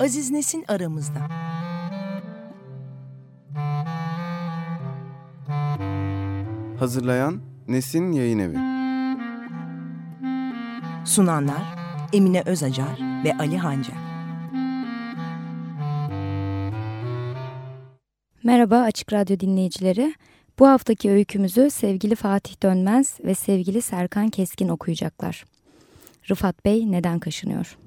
Aziz Nesin aramızda. Hazırlayan Nesin Yayın Evi. Sunanlar Emine Özacar ve Ali Hancar. Merhaba Açık Radyo dinleyicileri. Bu haftaki öykümüzü sevgili Fatih Dönmez ve sevgili Serkan Keskin okuyacaklar. Rıfat Bey neden kaşınıyor?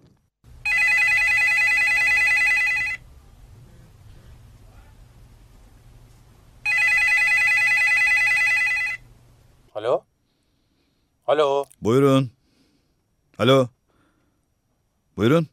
Alo? Alo, Buyurun. Alo. Buyurun.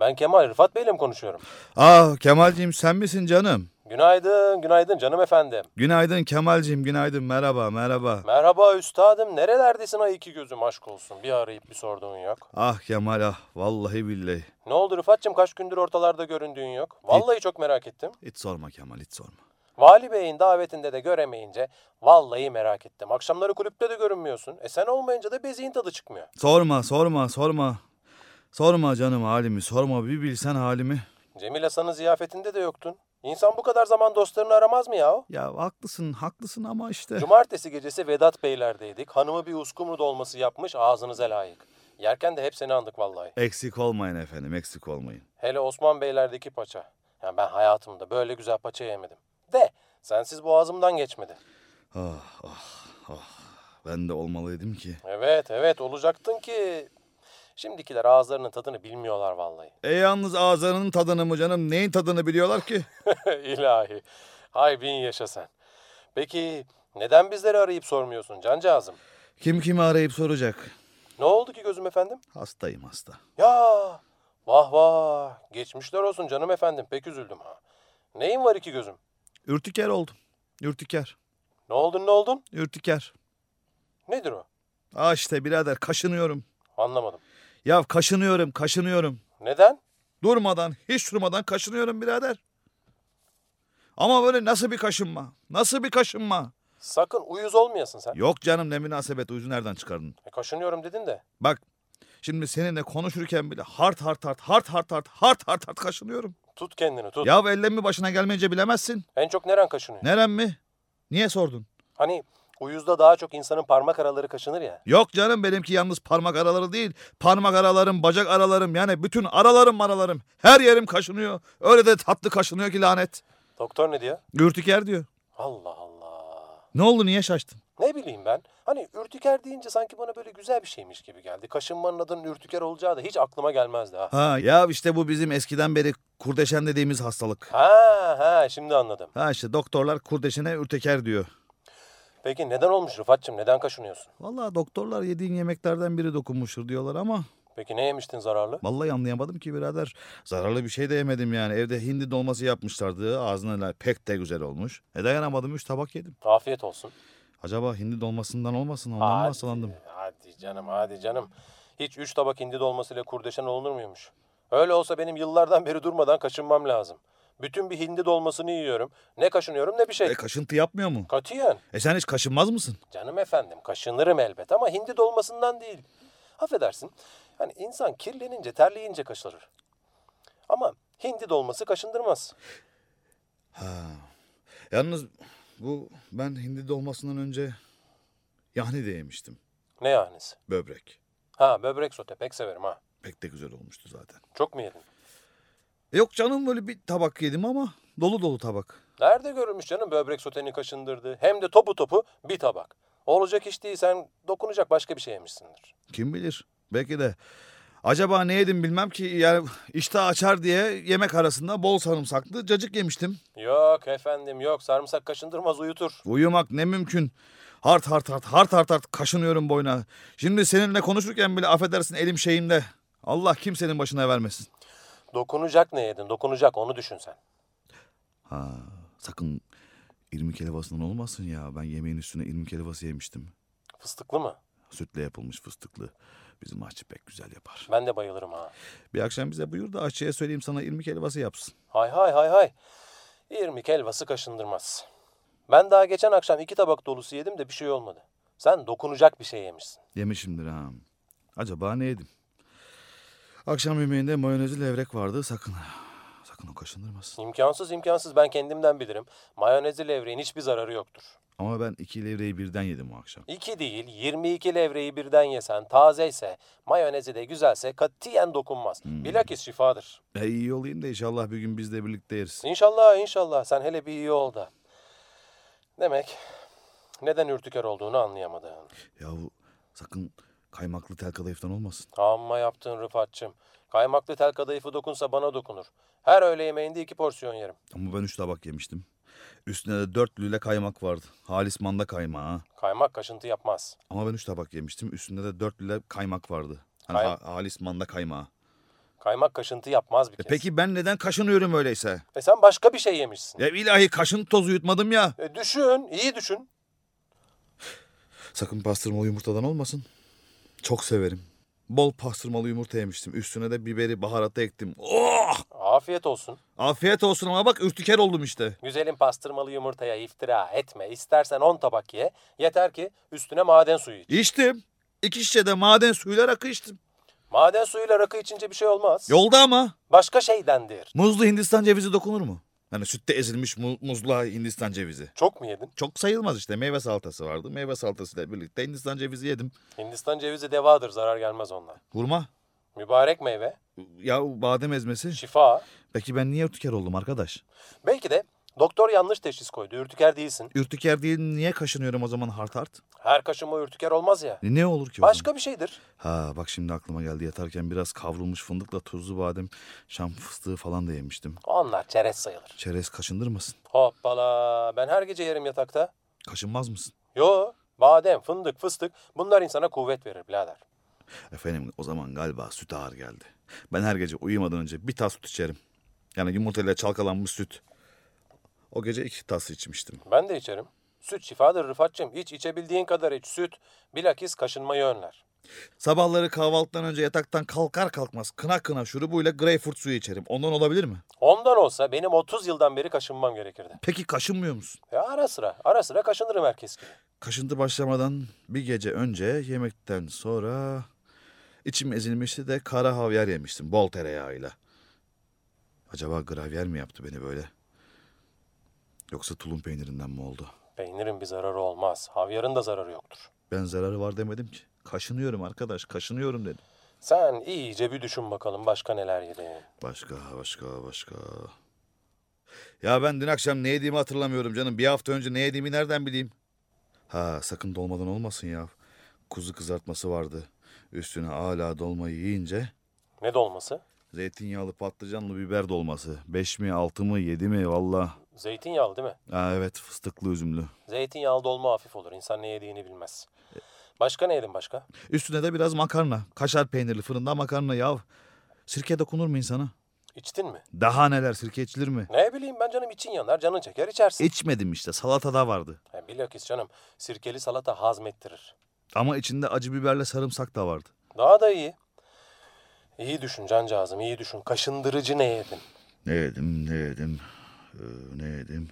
ben Kemal Rıfat Bey'le mi konuşuyorum? Ah Kemalciğim sen misin canım? Günaydın, günaydın canım efendim. Günaydın Kemalciğim günaydın merhaba merhaba. Merhaba üstadım, nerelerdesin ay iki gözüm aşk olsun. Bir arayıp bir sorduğun yok. Ah Kemal ah vallahi billahi. Ne oldu Rıfat'cığım kaç gündür ortalarda göründüğün yok? Vallahi çok merak ettim. Hiç sorma Kemal hiç sorma. Vali Bey'in davetinde de göremeyince vallahi merak ettim. Akşamları kulüpte de görünmüyorsun. E sen olmayınca da beziğin tadı çıkmıyor. Sorma sorma sorma. Sorma canım halimi sorma bir bilsen halimi. Cemil Hasan'ın ziyafetinde de yoktun. İnsan bu kadar zaman dostlarını aramaz mı yahu? Ya haklısın haklısın ama işte. Cumartesi gecesi Vedat Beyler'deydik. Hanımı bir uskumru dolması yapmış ağzınıza layık. Yerken de hep seni andık vallahi. Eksik olmayın efendim eksik olmayın. Hele Osman Beyler'deki paça. Yani ben hayatımda böyle güzel paça yemedim. De sensiz boğazımdan geçmedi. Ah ah ah. Ben de olmalıydım ki. Evet evet olacaktın ki. Şimdikiler ağızlarının tadını bilmiyorlar vallahi. E yalnız ağızlarının tadını mı canım? Neyin tadını biliyorlar ki? İlahi. Hay bin yaşa sen. Peki neden bizleri arayıp sormuyorsun cancağızım? Kim kimi arayıp soracak? Ne oldu ki gözüm efendim? Hastayım hasta. Ya vah vah. Geçmişler olsun canım efendim. Pek üzüldüm ha. Neyin var iki gözüm? Ürtiker oldum. Ürtiker. Ne oldun ne oldun? Ürtiker. Nedir o? Ah işte birader kaşınıyorum. Anlamadım. Ya kaşınıyorum kaşınıyorum. Neden? Durmadan hiç durmadan kaşınıyorum birader. Ama böyle nasıl bir kaşınma? Nasıl bir kaşınma? Sakın uyuz olmayasın sen. Yok canım ne münasebet uyuzu nereden çıkardın? E, kaşınıyorum dedin de. Bak şimdi seninle konuşurken bile hart hart hart hart hart hart hart hart hart kaşınıyorum. Tut kendini tut. Ya ellem mi başına gelmeyince bilemezsin. En çok neren kaşınıyor? Nerem mi? Niye sordun? Hani uyuzda daha çok insanın parmak araları kaşınır ya. Yok canım benimki yalnız parmak araları değil. Parmak aralarım, bacak aralarım yani bütün aralarım aralarım. Her yerim kaşınıyor. Öyle de tatlı kaşınıyor ki lanet. Doktor ne diyor? Ürtiker diyor. Allah Allah. Ne oldu niye şaştın? Ne bileyim ben. Hani ürtüker deyince sanki bana böyle güzel bir şeymiş gibi geldi. Kaşınmanın adının ürtüker olacağı da hiç aklıma gelmezdi ha. Ha ya işte bu bizim eskiden beri kurdeşen dediğimiz hastalık. Ha ha şimdi anladım. Ha işte doktorlar kurdeşene ürteker diyor. Peki neden olmuş Rıfat'cığım? Neden kaşınıyorsun? Vallahi doktorlar yediğin yemeklerden biri dokunmuştur diyorlar ama Peki ne yemiştin zararlı? vallahi anlayamadım ki birader. Zararlı bir şey de yemedim yani. Evde hindi dolması yapmışlardı. Ağzına pek de güzel olmuş. E dayanamadım üç tabak yedim. Afiyet olsun. Acaba hindi dolmasından olmasın ondan mı Hadi, hastalandım? hadi canım hadi canım. Hiç üç tabak hindi dolmasıyla kurdeşen olunur muymuş? Öyle olsa benim yıllardan beri durmadan kaşınmam lazım. Bütün bir hindi dolmasını yiyorum. Ne kaşınıyorum ne bir şey. E kaşıntı yapmıyor mu? Katiyen. E sen hiç kaşınmaz mısın? Canım efendim kaşınırım elbet ama hindi dolmasından değil. Affedersin. Hani insan kirlenince terleyince kaşınır. Ama hindi dolması kaşındırmaz. Ha. Yalnız bu ben hindi dolmasından önce yahni de yemiştim. Ne yahnisi? Böbrek. Ha böbrek sote pek severim ha. Pek de güzel olmuştu zaten. Çok mu yedin? E Yok canım böyle bir tabak yedim ama dolu dolu tabak. Nerede görülmüş canım böbrek soteni kaşındırdı? Hem de topu topu bir tabak. Olacak iş değil sen dokunacak başka bir şey yemişsindir. Kim bilir? Belki de. Acaba ne yedim bilmem ki yani iştah açar diye yemek arasında bol sarımsaklı cacık yemiştim. Yok efendim yok sarımsak kaşındırmaz uyutur. Uyumak ne mümkün. Hart hart hart hart hart hart kaşınıyorum boyuna. Şimdi seninle konuşurken bile affedersin elim şeyimde. Allah kimsenin başına vermesin. Dokunacak ne yedin dokunacak onu düşün sen. Ha sakın irmik helvasından olmasın ya. Ben yemeğin üstüne irmik helvası yemiştim. Fıstıklı mı? Sütle yapılmış fıstıklı. Bizim aşçı pek güzel yapar. Ben de bayılırım ha. Bir akşam bize buyur da aşçıya söyleyeyim sana irmik helvası yapsın. Hay hay hay hay. İrmik helvası kaşındırmaz. Ben daha geçen akşam iki tabak dolusu yedim de bir şey olmadı. Sen dokunacak bir şey yemişsin. Yemişimdir ha. Acaba ne yedim? Akşam yemeğinde mayonezli levrek vardı sakın. Sakın o kaşındırmasın. İmkansız imkansız ben kendimden bilirim. Mayonezli levreğin hiçbir zararı yoktur. Ama ben iki levreyi birden yedim o akşam. İki değil 22 levreyi birden yesen tazeyse mayonezi de güzelse katiyen dokunmaz. Bilakis şifadır. E iyi olayım da inşallah bir gün biz de birlikte yeriz. İnşallah inşallah sen hele bir iyi ol da. Demek neden ürtüker olduğunu anlayamadın. Yahu sakın kaymaklı tel kadayıftan olmasın. Amma yaptın Rıfat'cığım. Kaymaklı tel kadayıfı dokunsa bana dokunur. Her öğle yemeğinde iki porsiyon yerim. Ama ben üç tabak yemiştim. Üstüne de dört lüle kaymak vardı. Halis manda kaymağı. Kaymak kaşıntı yapmaz. Ama ben üç tabak yemiştim. Üstünde de dört lüle kaymak vardı. Hani Kay- ha- halis manda kaymağı. Kaymak kaşıntı yapmaz bir E kez. peki ben neden kaşınıyorum öyleyse? E sen başka bir şey yemişsin. Ya ilahi kaşın tozu yutmadım ya. E düşün, iyi düşün. Sakın pastırmalı yumurtadan olmasın. Çok severim. Bol pastırmalı yumurta yemiştim. Üstüne de biberi baharatı ektim. Oh! Afiyet olsun. Afiyet olsun ama bak ürtiker oldum işte. Güzelim pastırmalı yumurtaya iftira etme. İstersen 10 tabak ye. Yeter ki üstüne maden suyu iç. İçtim. İki şişe de maden suyuyla rakı içtim. Maden suyuyla rakı içince bir şey olmaz. Yolda ama. Başka şeydendir. Muzlu Hindistan cevizi dokunur mu? Hani sütte ezilmiş mu- muzlu Hindistan cevizi. Çok mu yedin? Çok sayılmaz işte. Meyve salatası vardı. Meyve salatasıyla birlikte Hindistan cevizi yedim. Hindistan cevizi devadır. Zarar gelmez ondan. Hurma. Mübarek meyve. Ya badem ezmesi. Şifa. Peki ben niye ürtüker oldum arkadaş? Belki de doktor yanlış teşhis koydu. Ürtüker değilsin. Ürtüker değil niye kaşınıyorum o zaman hart hart? Her kaşınma ürtüker olmaz ya. Ne olur ki o zaman? Başka bir şeydir. Ha bak şimdi aklıma geldi yatarken biraz kavrulmuş fındıkla tuzlu badem, şam fıstığı falan da yemiştim. Onlar çerez sayılır. Çerez kaşındırmasın. Hoppala. Ben her gece yerim yatakta. Kaşınmaz mısın? Yo. Badem, fındık, fıstık bunlar insana kuvvet verir birader. Efendim o zaman galiba süt ağır geldi. Ben her gece uyumadan önce bir tas süt içerim. Yani yumurtayla çalkalanmış süt. O gece iki tas içmiştim. Ben de içerim. Süt şifadır Rıfat'cığım. İç içebildiğin kadar iç. Süt bilakis kaşınmayı önler. Sabahları kahvaltıdan önce yataktan kalkar kalkmaz kına kına şurubuyla greyfurt suyu içerim. Ondan olabilir mi? Ondan olsa benim 30 yıldan beri kaşınmam gerekirdi. Peki kaşınmıyor musun? Ya ara sıra, ara sıra kaşınırım herkes gibi. Kaşıntı başlamadan bir gece önce yemekten sonra içim ezilmişti de kara havyar yemiştim bol tereyağıyla. Acaba gravyer mi yaptı beni böyle? Yoksa tulum peynirinden mi oldu? Peynirin bir zararı olmaz. Havyarın da zararı yoktur. Ben zararı var demedim ki. Kaşınıyorum arkadaş, kaşınıyorum dedim. Sen iyice bir düşün bakalım başka neler yedin. Başka, başka, başka. Ya ben dün akşam ne yediğimi hatırlamıyorum canım. Bir hafta önce ne yediğimi nereden bileyim? Ha sakın dolmadan olmasın ya. Kuzu kızartması vardı. Üstüne hala dolmayı yiyince Ne dolması? zeytinyağlı patlıcanlı biber dolması. Beş mi, altı mı, yedi mi valla. Zeytinyağlı değil mi? Ha evet fıstıklı üzümlü. Zeytinyağlı dolma hafif olur. İnsan ne yediğini bilmez. Başka ne yedin başka? Üstüne de biraz makarna. Kaşar peynirli fırında makarna ya. Sirke dokunur mu insana? İçtin mi? Daha neler sirke içilir mi? Ne bileyim ben canım için yanar, canın çeker içersin. İçmedim işte salatada vardı. Ha, bilakis canım sirkeli salata hazmettirir. Ama içinde acı biberle sarımsak da vardı. Daha da iyi. İyi düşün cancağızım, iyi düşün. Kaşındırıcı ne yedin? Ne yedim, ne yedim, ee, ne yedim?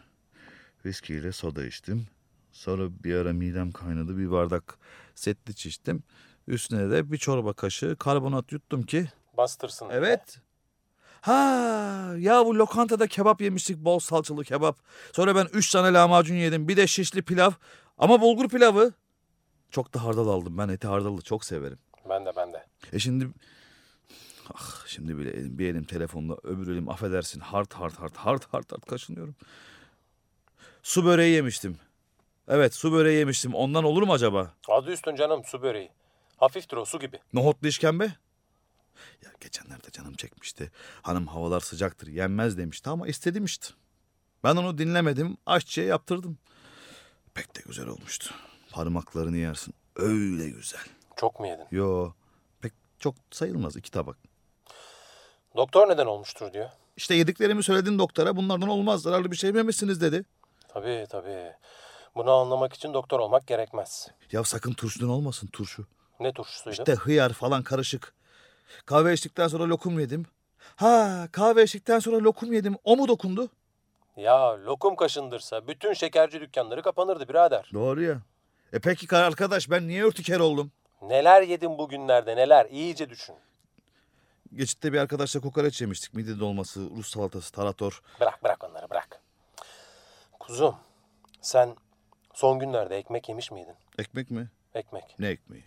Viskiyle soda içtim. Sonra bir ara midem kaynadı, bir bardak setliç içtim. Üstüne de bir çorba kaşığı karbonat yuttum ki. Bastırsın. diye. Evet. Ha ya bu lokantada kebap yemiştik bol salçalı kebap. Sonra ben üç tane lahmacun yedim. Bir de şişli pilav. Ama bulgur pilavı. Çok da hardal aldım. Ben eti hardalı çok severim. Ben de ben de. E şimdi ah şimdi bile elim, bir elim telefonla öbür elim affedersin hard hard hard hard hard hard kaşınıyorum. Su böreği yemiştim. Evet su böreği yemiştim. Ondan olur mu acaba? Adı üstün canım su böreği. Hafiftir o su gibi. Nohutlu işkembe? Ya geçenlerde canım çekmişti. Hanım havalar sıcaktır yenmez demişti ama istedim işte. Ben onu dinlemedim aşçıya yaptırdım. Pek de güzel olmuştu. Parmaklarını yersin. Öyle güzel. Çok mu yedin? Yo pek çok sayılmaz iki tabak. Doktor neden olmuştur diyor. İşte yediklerimi söyledin doktora bunlardan olmaz zararlı bir şey yememişsiniz dedi. Tabii tabii. Bunu anlamak için doktor olmak gerekmez. Ya sakın turşudan olmasın turşu. Ne turşusuydu? İşte hıyar falan karışık. Kahve içtikten sonra lokum yedim. Ha kahve içtikten sonra lokum yedim. O mu dokundu? Ya lokum kaşındırsa bütün şekerci dükkanları kapanırdı birader. Doğru ya. E peki arkadaş ben niye ürtüker oldum? Neler yedin bugünlerde neler iyice düşün. Geçitte bir arkadaşla kokoreç yemiştik. Midye dolması, Rus salatası, tarator. Bırak bırak onları bırak. Kuzum sen son günlerde ekmek yemiş miydin? Ekmek mi? Ekmek. Ne ekmeği?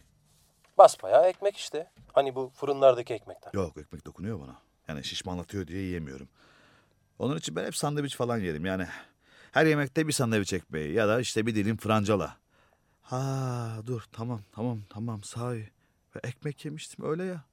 Basbayağı ekmek işte. Hani bu fırınlardaki ekmekten. Yok ekmek dokunuyor bana. Yani şişmanlatıyor diye yiyemiyorum. Onun için ben hep sandviç falan yerim. Yani her yemekte bir sandviç ekmeği ya da işte bir dilim francala. Ha dur tamam tamam tamam sahi. Ve ekmek yemiştim öyle ya.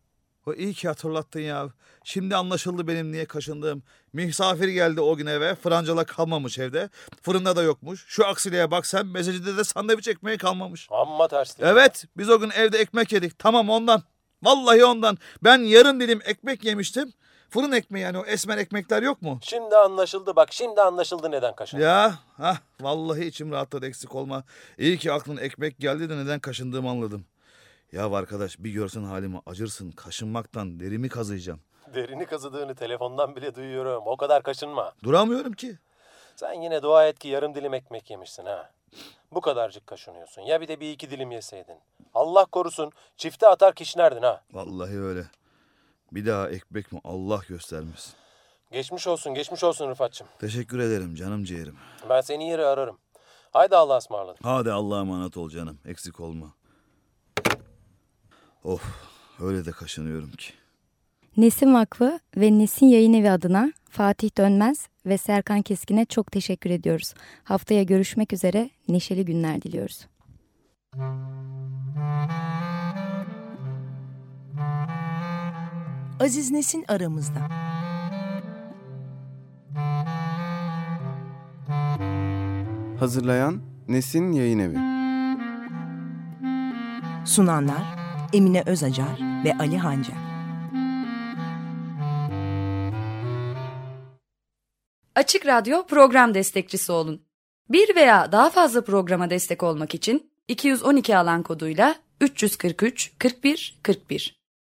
O iyi ki hatırlattın ya. Şimdi anlaşıldı benim niye kaşındığım. Misafir geldi o gün eve. Francala kalmamış evde. Fırında da yokmuş. Şu aksiliğe bak sen mesajında de sandviç ekmeği kalmamış. Amma terslik. Evet biz o gün evde ekmek yedik. Tamam ondan. Vallahi ondan. Ben yarım dilim ekmek yemiştim. Fırın ekmeği yani o esmer ekmekler yok mu? Şimdi anlaşıldı bak şimdi anlaşıldı neden kaşındın. Ya ha vallahi içim rahatladı eksik olma. İyi ki aklın ekmek geldi de neden kaşındığımı anladım. Ya arkadaş bir görsen halimi acırsın. Kaşınmaktan derimi kazıyacağım. Derini kazıdığını telefondan bile duyuyorum. O kadar kaşınma. Duramıyorum ki. Sen yine dua et ki yarım dilim ekmek yemişsin ha. Bu kadarcık kaşınıyorsun. Ya bir de bir iki dilim yeseydin. Allah korusun çifte atar kişnerdin ha. Vallahi öyle. Bir daha ekmek mi Allah göstermesin. Geçmiş olsun geçmiş olsun Rıfat'cığım. Teşekkür ederim canım ciğerim. Ben seni yeri ararım. Haydi Allah'a ısmarladık. Hadi Allah'a emanet ol canım. Eksik olma. Of öyle de kaşınıyorum ki. Nesin Vakfı ve Nesin Yayın Evi adına Fatih Dönmez ve Serkan Keskin'e çok teşekkür ediyoruz. Haftaya görüşmek üzere neşeli günler diliyoruz. Aziz Nesin aramızda. Hazırlayan Nesin Yayın Evi. Sunanlar Emine Özacar ve Ali Hancar. Açık Radyo program destekçisi olun. Bir veya daha fazla programa destek olmak için 212 alan koduyla 343 41 41